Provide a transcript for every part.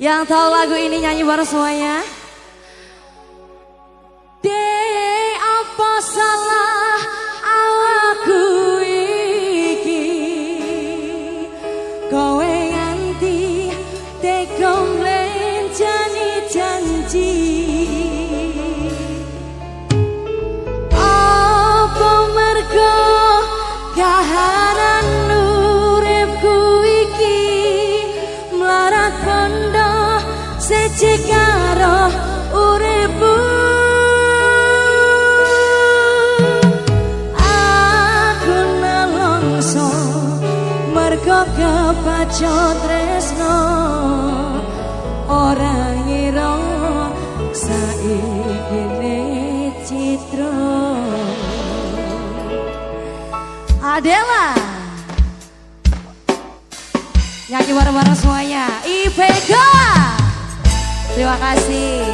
Yang tahu lagu ini nyanyi bareng semuanya. De apa salah awakku? Adela. Nyanyi bareng-bareng semuanya. Ipega Terima kasih.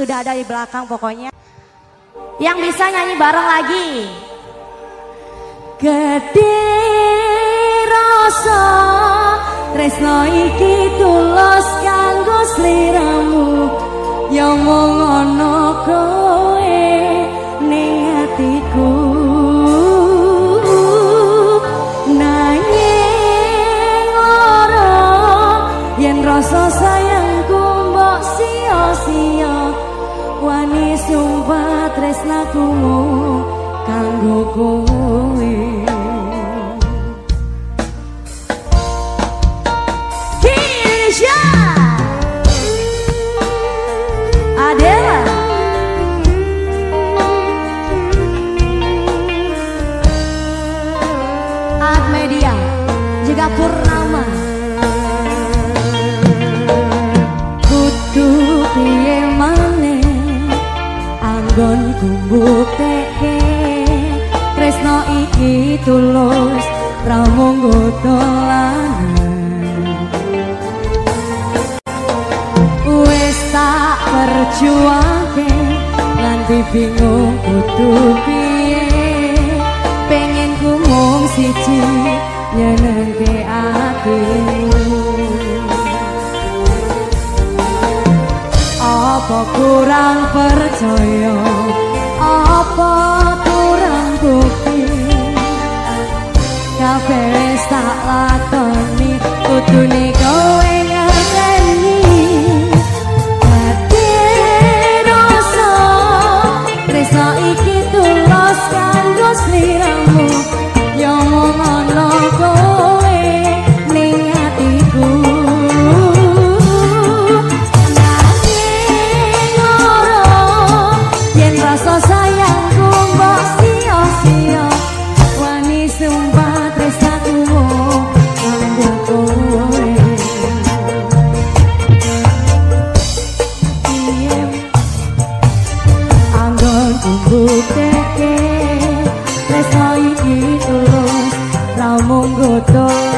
sudah ada di belakang pokoknya. Yang bisa nyanyi bareng lagi. Gede rasa tresno iki tulus kanggo sliramu. yang mau ngono tresnaku kanggo kowe. Rambung-rambung teke Nesai di terus Rambung-rambung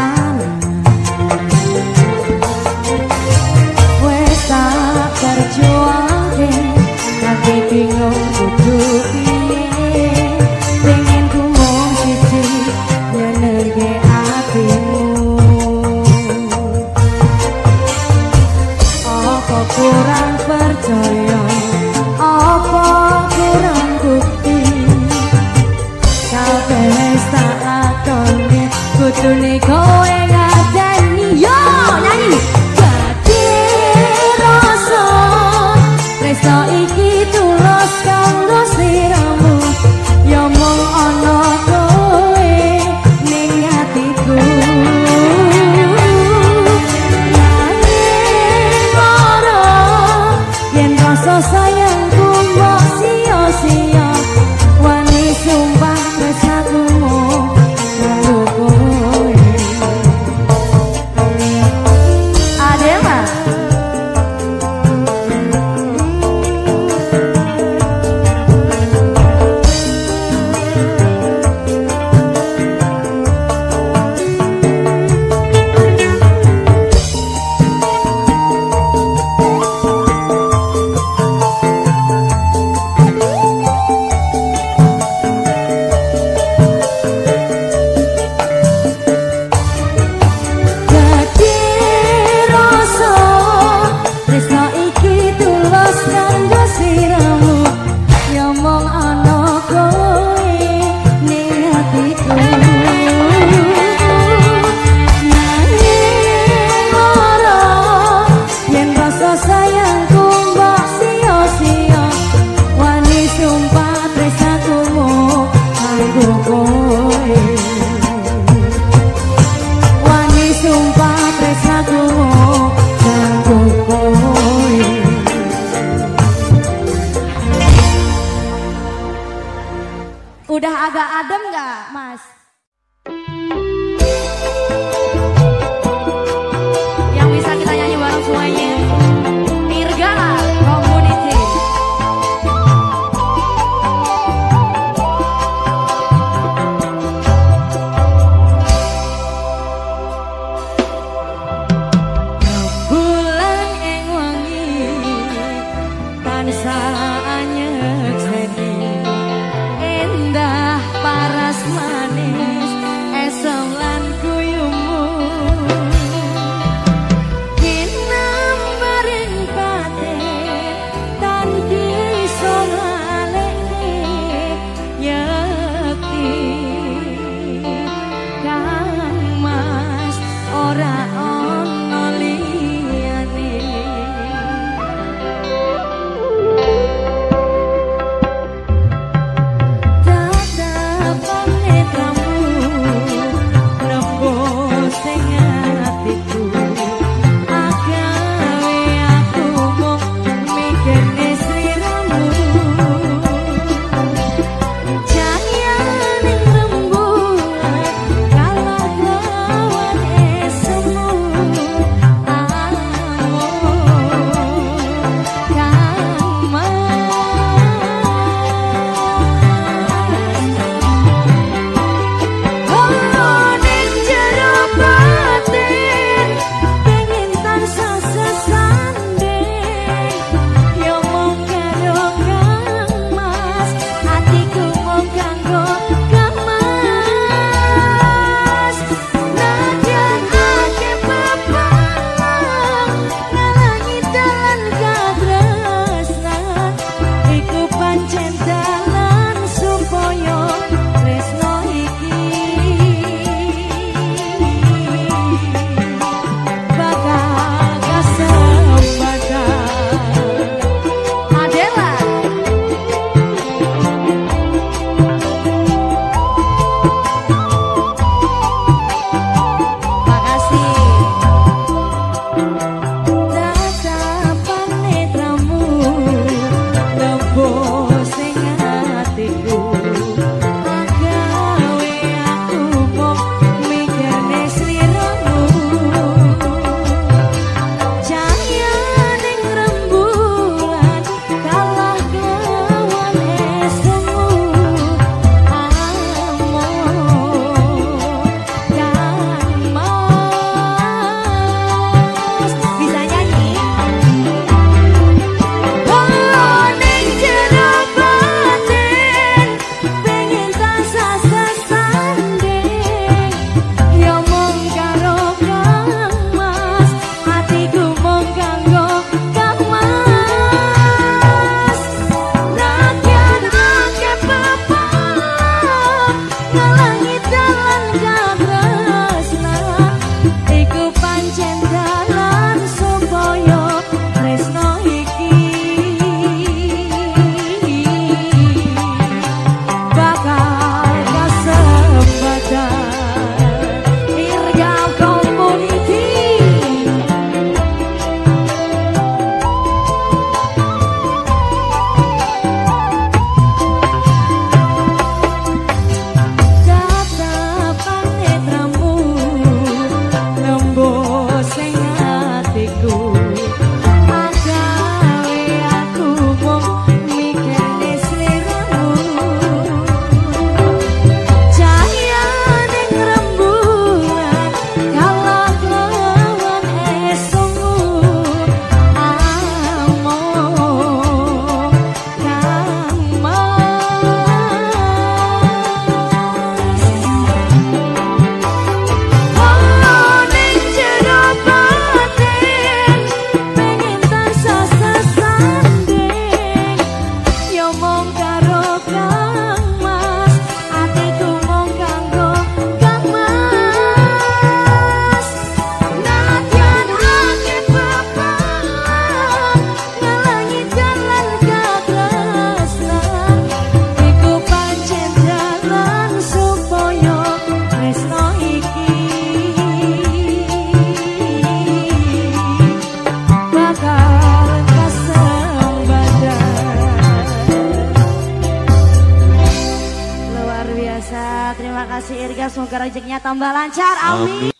I mean.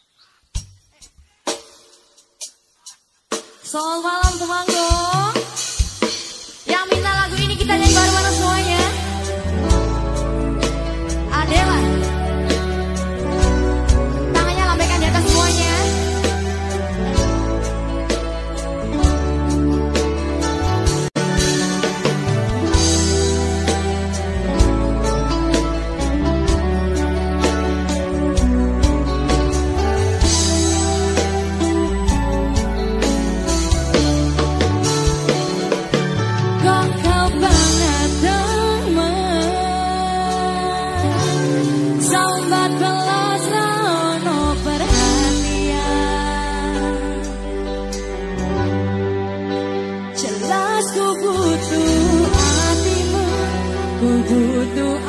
不孤独。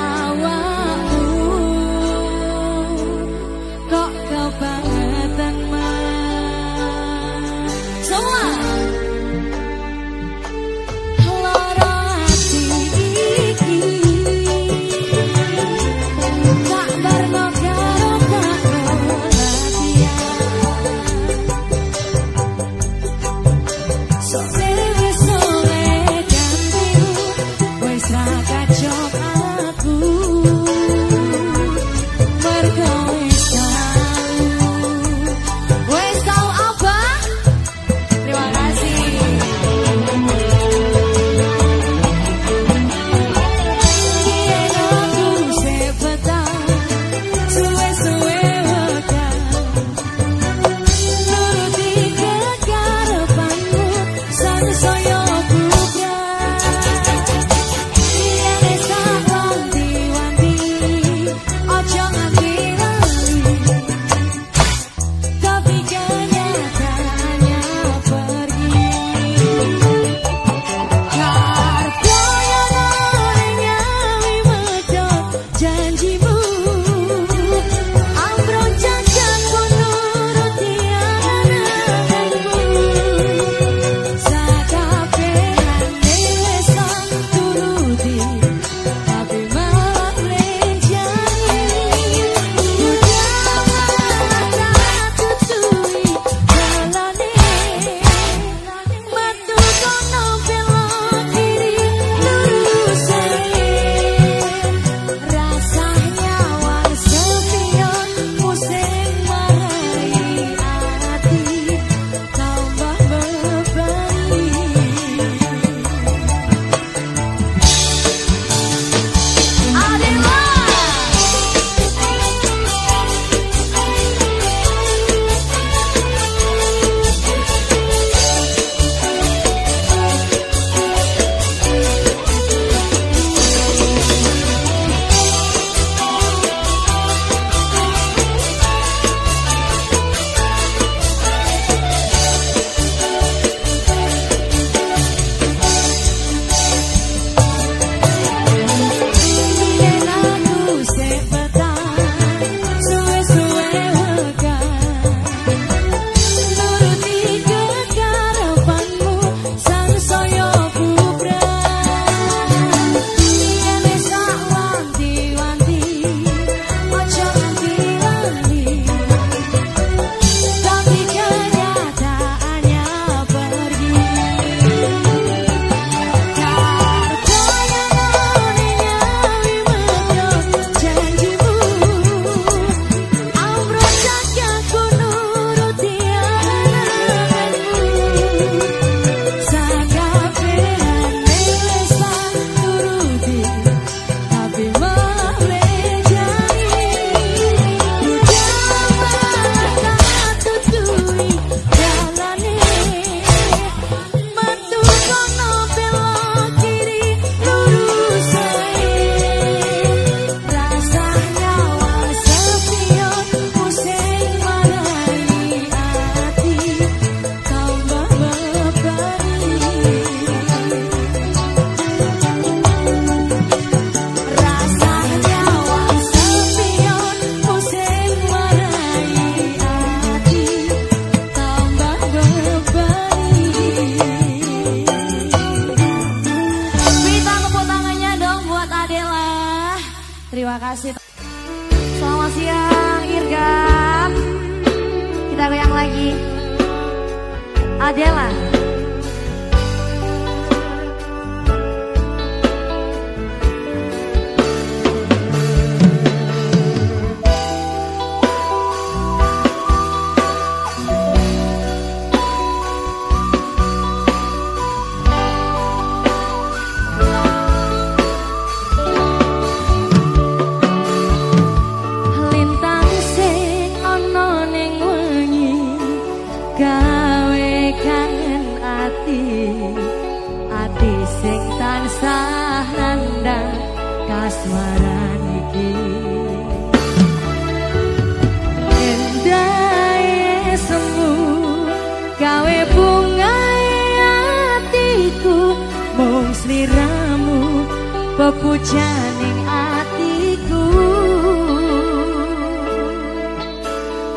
Pepujaning atiku.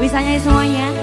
Bisa nyanyi semuanya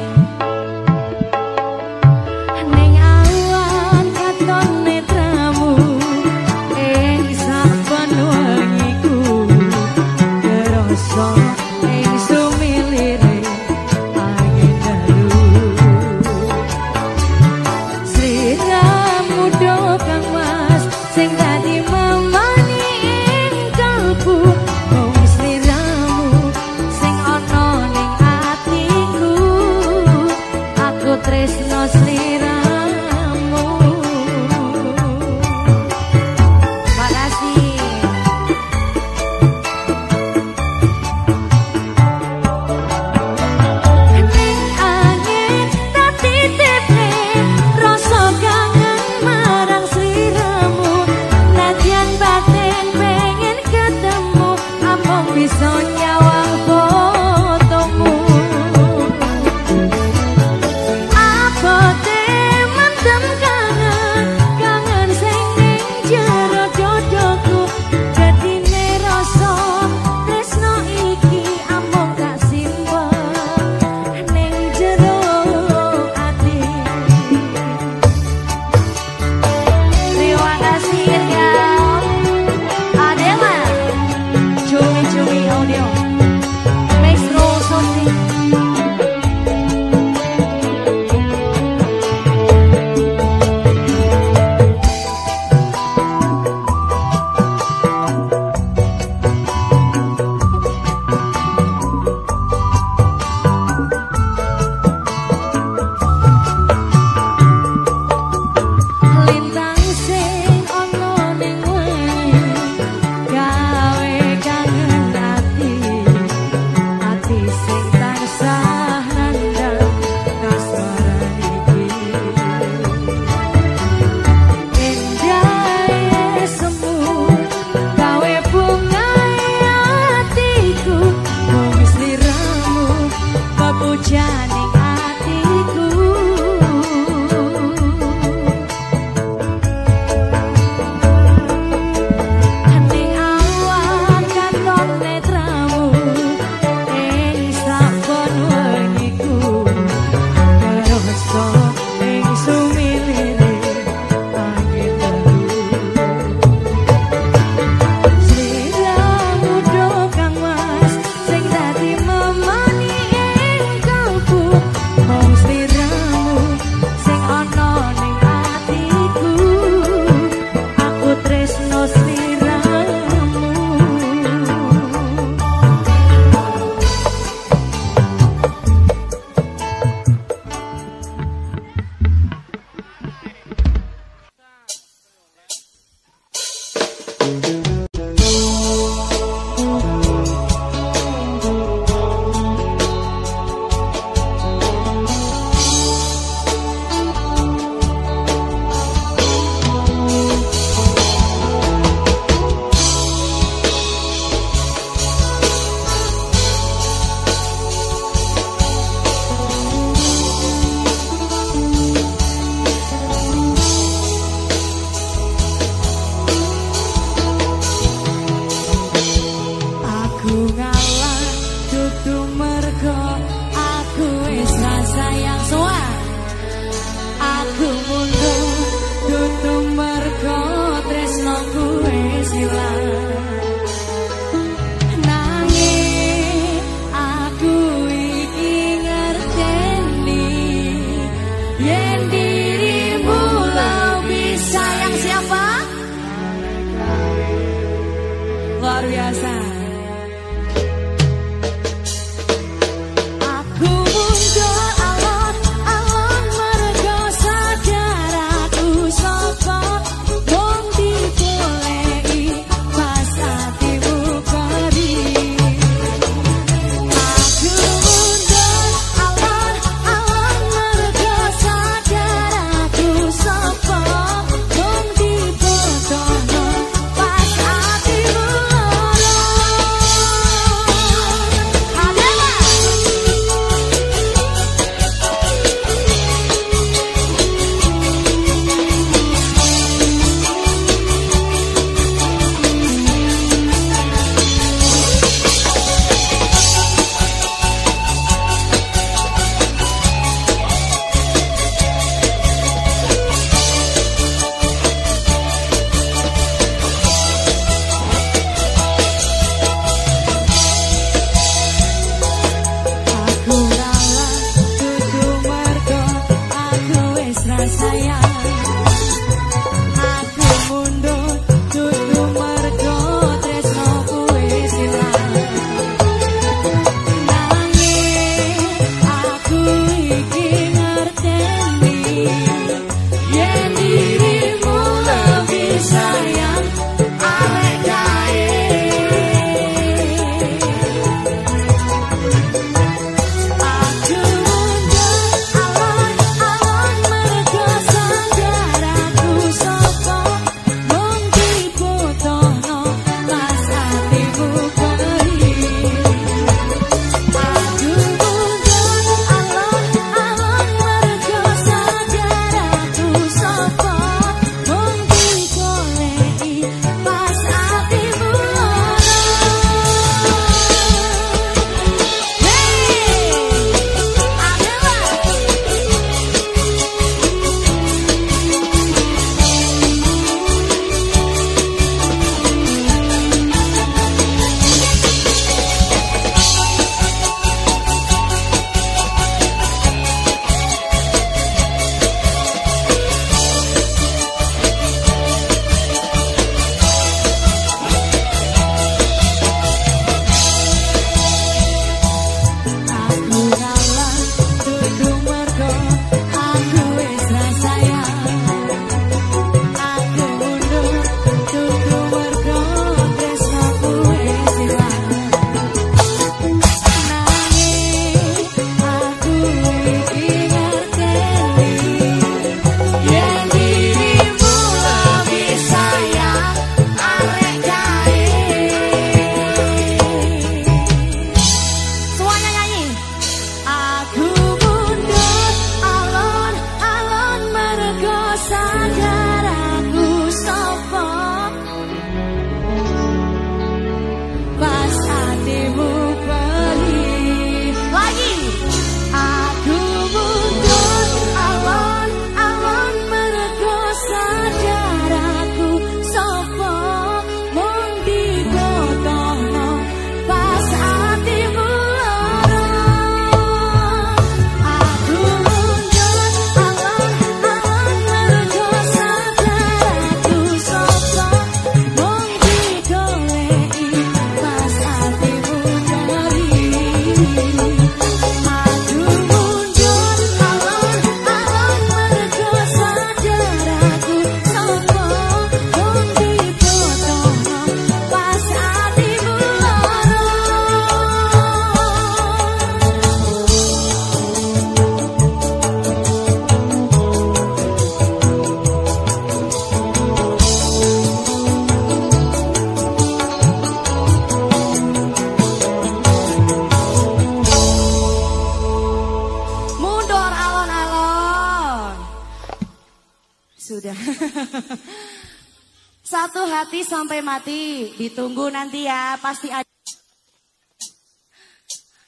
sampai mati. Ditunggu nanti ya. Pasti ada.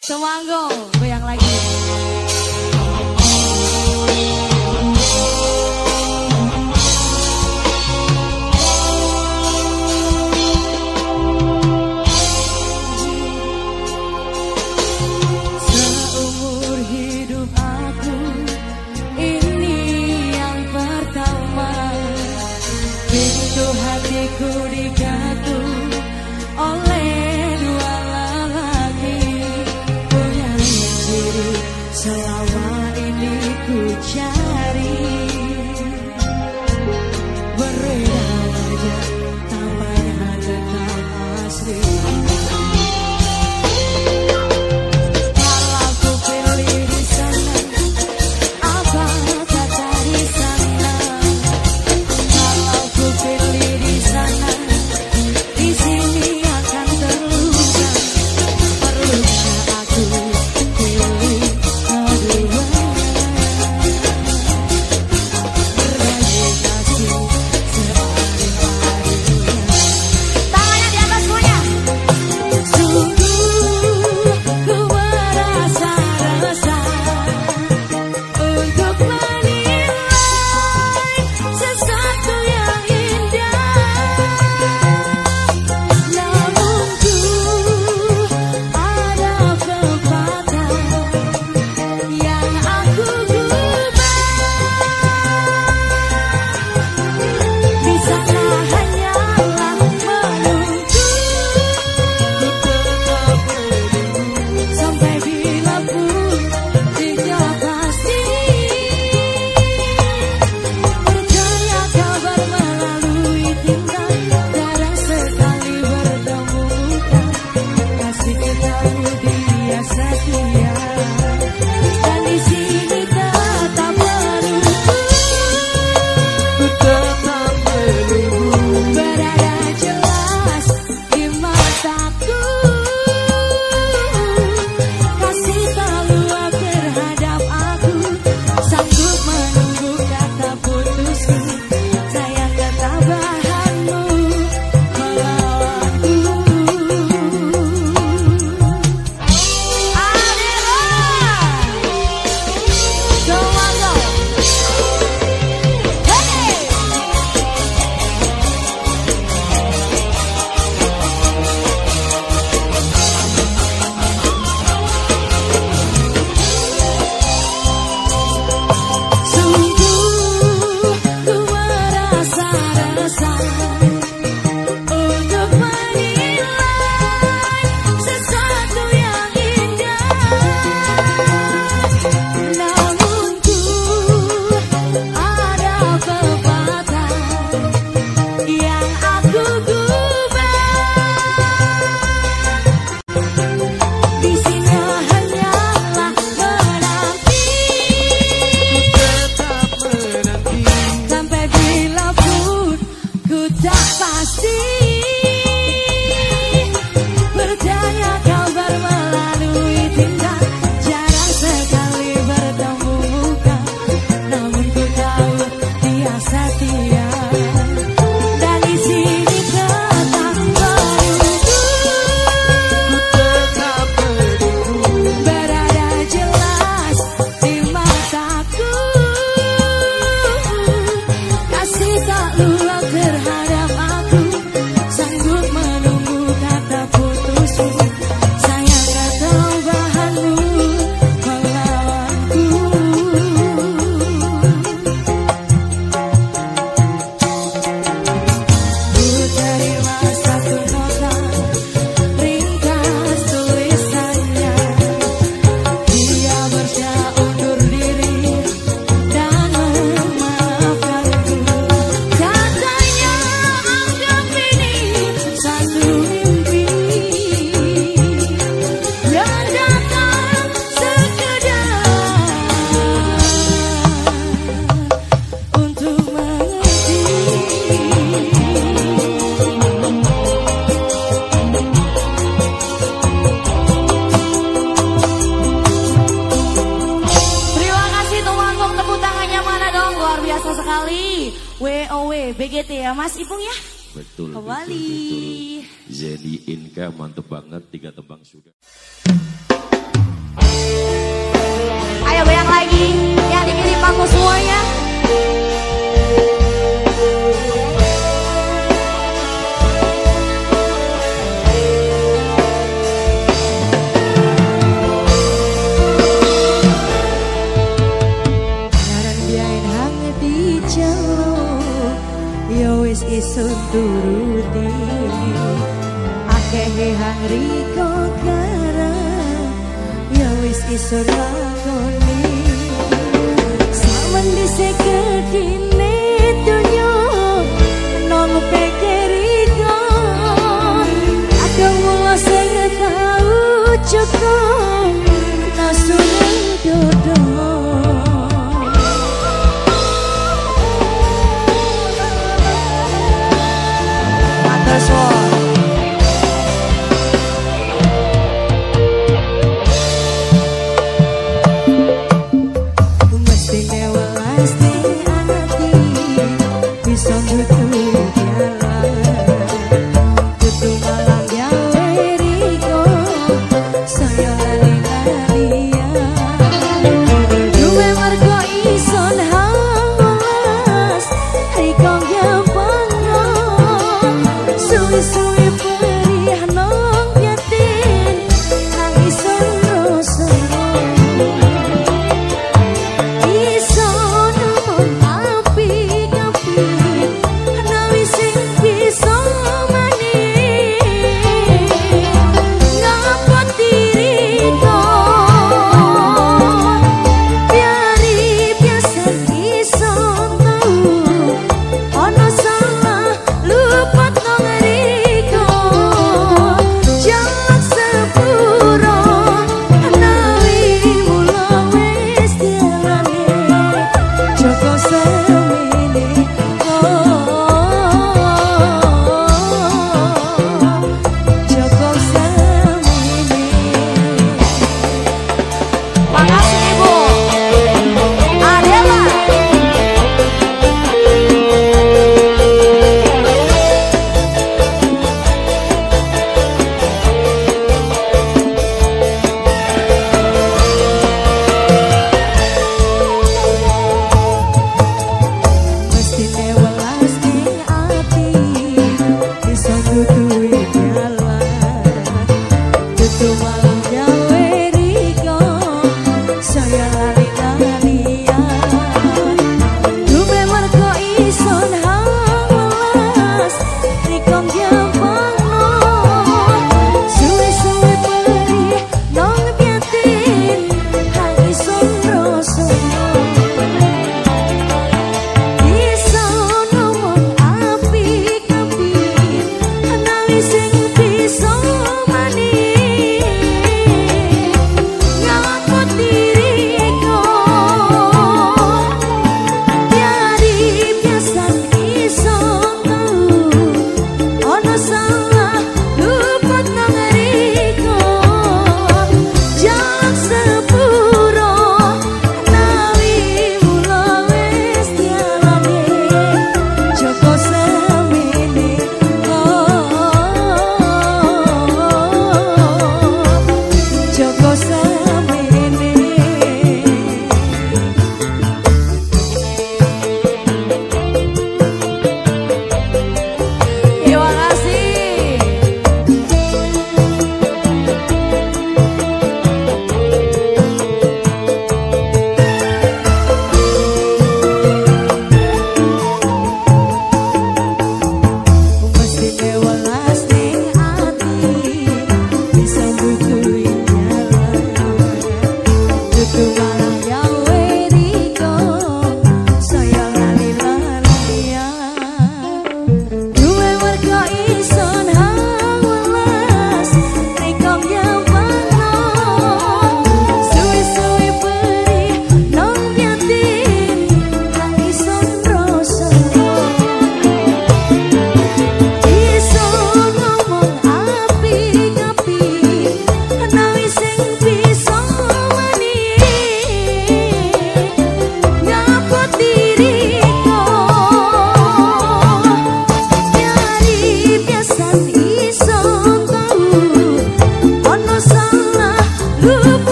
Semanggo. só.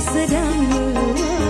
sedang luar